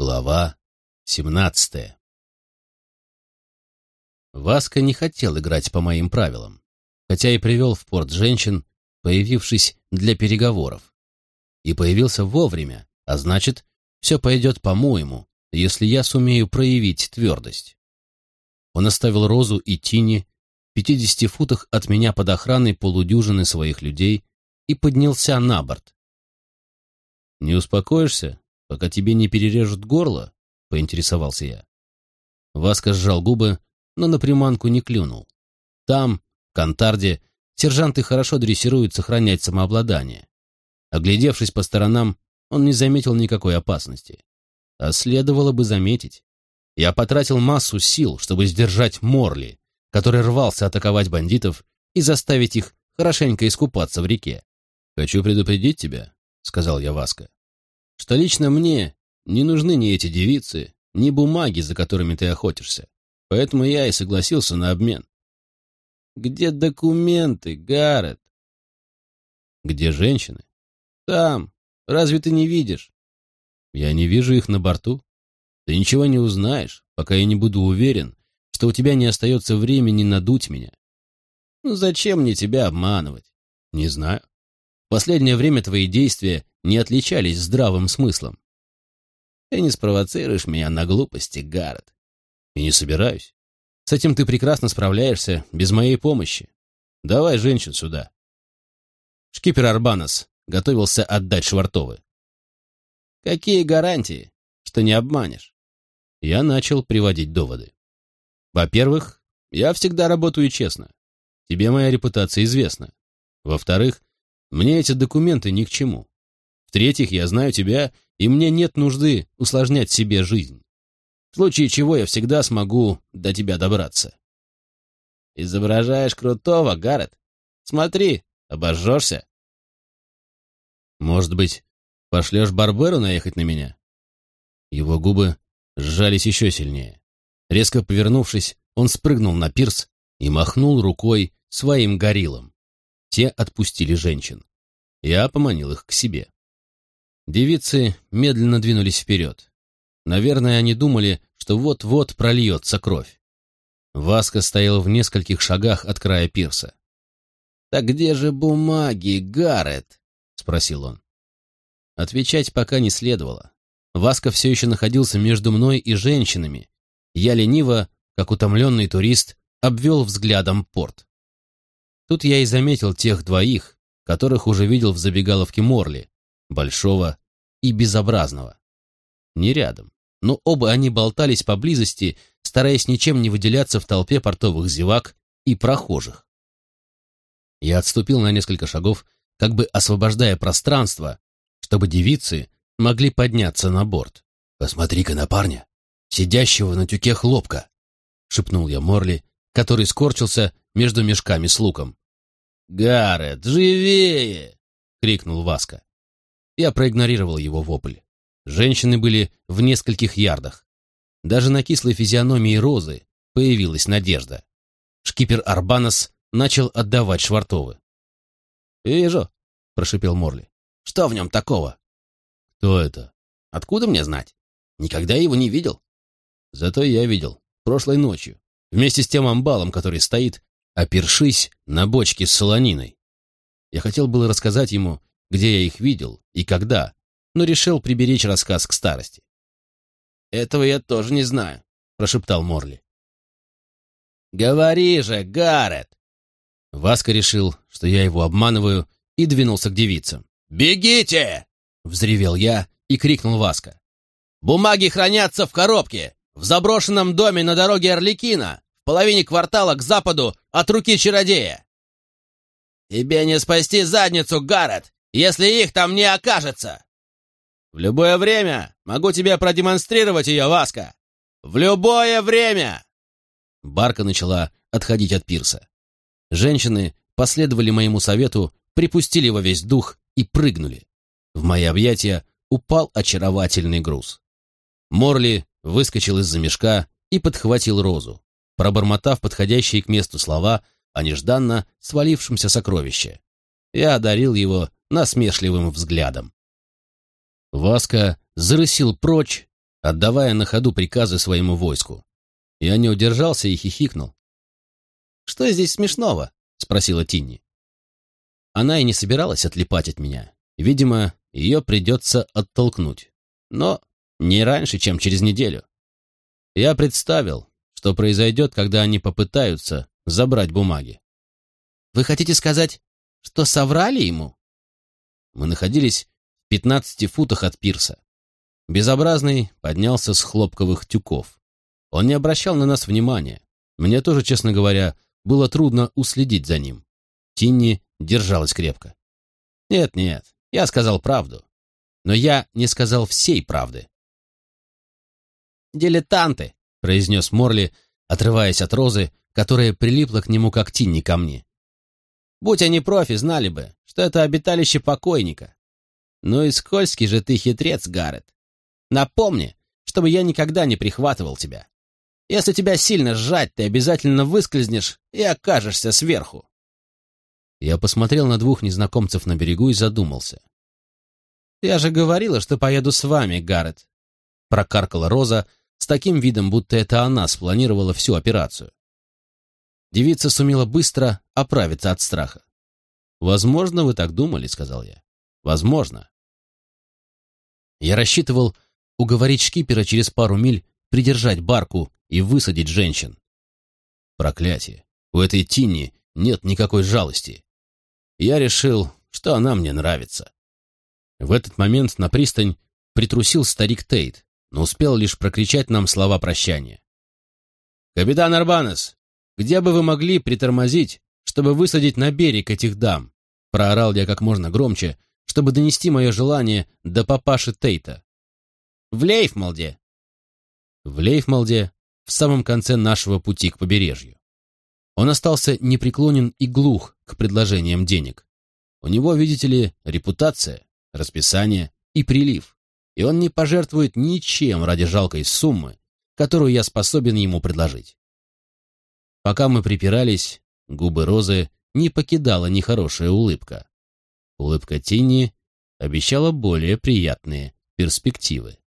Глава семнадцатая Васка не хотел играть по моим правилам, хотя и привел в порт женщин, появившись для переговоров. И появился вовремя, а значит, все пойдет по-моему, если я сумею проявить твердость. Он оставил Розу и Тини в пятидесяти футах от меня под охраной полудюжины своих людей и поднялся на борт. «Не успокоишься?» Пока тебе не перережут горло?» — поинтересовался я. Васка сжал губы, но на приманку не клюнул. Там, в Кантарде, сержанты хорошо дрессируют сохранять самообладание. Оглядевшись по сторонам, он не заметил никакой опасности. А следовало бы заметить. Я потратил массу сил, чтобы сдержать Морли, который рвался атаковать бандитов и заставить их хорошенько искупаться в реке. «Хочу предупредить тебя», — сказал я Васка что лично мне не нужны ни эти девицы, ни бумаги, за которыми ты охотишься. Поэтому я и согласился на обмен. Где документы, Гаррет? Где женщины? Там. Разве ты не видишь? Я не вижу их на борту. Ты ничего не узнаешь, пока я не буду уверен, что у тебя не остается времени надуть меня. Ну зачем мне тебя обманывать? Не знаю. Последнее время твои действия не отличались здравым смыслом. Ты не спровоцируешь меня на глупости, Гаррет. И не собираюсь. С этим ты прекрасно справляешься без моей помощи. Давай женщин сюда. Шкипер Арбанас готовился отдать Швартовы. Какие гарантии, что не обманешь? Я начал приводить доводы. Во-первых, я всегда работаю честно. Тебе моя репутация известна. Во-вторых, мне эти документы ни к чему. В-третьих, я знаю тебя, и мне нет нужды усложнять себе жизнь. В случае чего я всегда смогу до тебя добраться. Изображаешь крутого, Гаррет? Смотри, обожжешься. Может быть, пошлешь Барберу наехать на меня? Его губы сжались еще сильнее. Резко повернувшись, он спрыгнул на пирс и махнул рукой своим гориллам. Те отпустили женщин. Я поманил их к себе. Девицы медленно двинулись вперед. Наверное, они думали, что вот-вот прольется кровь. Васка стоял в нескольких шагах от края пирса. «Так где же бумаги, Гаррет?» — спросил он. Отвечать пока не следовало. Васка все еще находился между мной и женщинами. Я лениво, как утомленный турист, обвел взглядом порт. Тут я и заметил тех двоих, которых уже видел в забегаловке Морли, большого и безобразного. Не рядом, но оба они болтались поблизости, стараясь ничем не выделяться в толпе портовых зевак и прохожих. Я отступил на несколько шагов, как бы освобождая пространство, чтобы девицы могли подняться на борт. «Посмотри-ка на парня, сидящего на тюке хлопка!» — шепнул я Морли, который скорчился между мешками с луком. «Гаррет, живее!» — крикнул Васка. Я проигнорировал его вопль. Женщины были в нескольких ярдах. Даже на кислой физиономии Розы появилась надежда. Шкипер Арбанас начал отдавать швартовы. «Вижу», — прошипел Морли. «Что в нем такого?» «Кто это?» «Откуда мне знать? Никогда его не видел». «Зато я видел. Прошлой ночью. Вместе с тем амбалом, который стоит, опершись на бочке с солониной. Я хотел было рассказать ему, где я их видел и когда, но решил приберечь рассказ к старости. «Этого я тоже не знаю», — прошептал Морли. «Говори же, Гаррет!» Васка решил, что я его обманываю, и двинулся к девицам. «Бегите!» — взревел я и крикнул Васка. «Бумаги хранятся в коробке, в заброшенном доме на дороге Орликина, половине квартала к западу от руки чародея!» «Тебе не спасти задницу, Гаррет! если их там не окажется. В любое время могу тебе продемонстрировать ее, Васка. В любое время!» Барка начала отходить от пирса. Женщины последовали моему совету, припустили во весь дух и прыгнули. В мои объятия упал очаровательный груз. Морли выскочил из-за мешка и подхватил розу, пробормотав подходящие к месту слова о нежданно свалившемся сокровище. Я одарил его насмешливым взглядом. Васка зарысил прочь, отдавая на ходу приказы своему войску. Я не удержался и хихикнул. «Что здесь смешного?» — спросила Тинни. Она и не собиралась отлипать от меня. Видимо, ее придется оттолкнуть. Но не раньше, чем через неделю. Я представил, что произойдет, когда они попытаются забрать бумаги. «Вы хотите сказать, что соврали ему?» Мы находились в пятнадцати футах от пирса. Безобразный поднялся с хлопковых тюков. Он не обращал на нас внимания. Мне тоже, честно говоря, было трудно уследить за ним. Тинни держалась крепко. «Нет-нет, я сказал правду. Но я не сказал всей правды». «Дилетанты», — произнес Морли, отрываясь от розы, которая прилипла к нему, как Тинни ко мне. «Будь они профи, знали бы, что это обиталище покойника. Ну и скользкий же ты хитрец, Гаррет. Напомни, чтобы я никогда не прихватывал тебя. Если тебя сильно сжать, ты обязательно выскользнешь и окажешься сверху. Я посмотрел на двух незнакомцев на берегу и задумался. «Я же говорила, что поеду с вами, Гаррет», — прокаркала Роза с таким видом, будто это она спланировала всю операцию. Девица сумела быстро оправиться от страха. «Возможно, вы так думали», — сказал я. «Возможно». Я рассчитывал уговорить шкипера через пару миль придержать барку и высадить женщин. Проклятие! У этой Тинни нет никакой жалости. Я решил, что она мне нравится. В этот момент на пристань притрусил старик Тейт, но успел лишь прокричать нам слова прощания. «Капитан Арбанес, где бы вы могли притормозить, чтобы высадить на берег этих дам?» Проорал я как можно громче, чтобы донести мое желание до папаши Тейта. «В Лейфмалде!» В Лейфмалде, в самом конце нашего пути к побережью. Он остался непреклонен и глух к предложениям денег. У него, видите ли, репутация, расписание и прилив, и он не пожертвует ничем ради жалкой суммы, которую я способен ему предложить. Пока мы припирались, губы Розы не покидала нехорошая улыбка. Улыбка Тинни обещала более приятные перспективы.